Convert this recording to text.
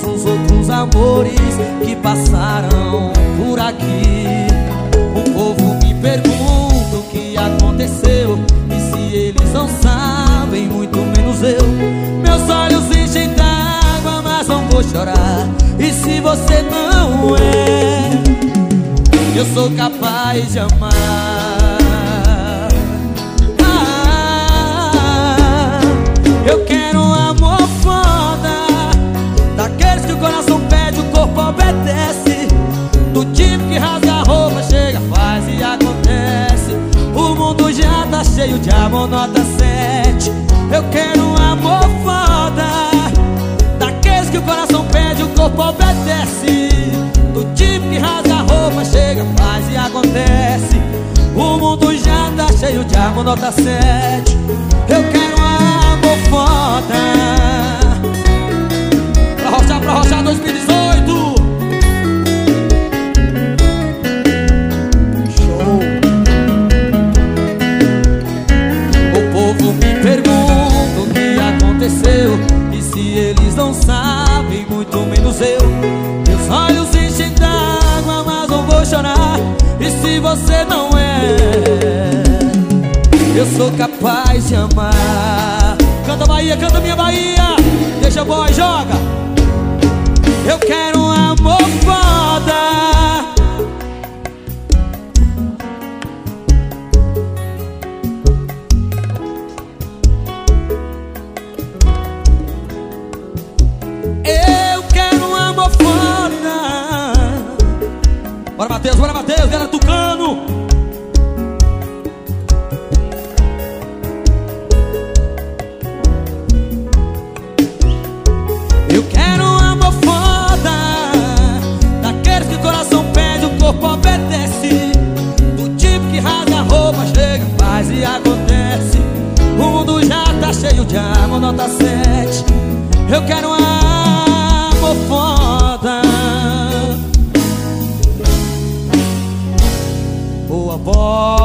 todos os outros amores Que passaram por aqui. O povo me pergunta o que aconteceu E se eles não sabem, muito menos eu. Meus olhos enchem d'água, mas não vou chorar E se você não é Eu sou capaz de amar Do tipo que rasga a roupa, chega, faz e acontece. O mundo já tá cheio de amor, nota 7 Eu quero um amor foda Daqueles que o coração pede, o corpo obedece. Do tipo que rasga a roupa, chega, faz e acontece. O mundo já tá cheio de amor, nota 7 Eu quero foda Pra rochar, pra rochar 2018 Show muito menos eu Meus olhos enchem d'água, mas não vou chorar. E se você não é Eu sou capaz de amar. Canta Bahia, canta minha Bahia. Deixa boy, joga. Eu quero roupa chega, faz e acontece. O mundo já tá cheio de amor, nota 7 Eu quero um amor foda. Boa voz.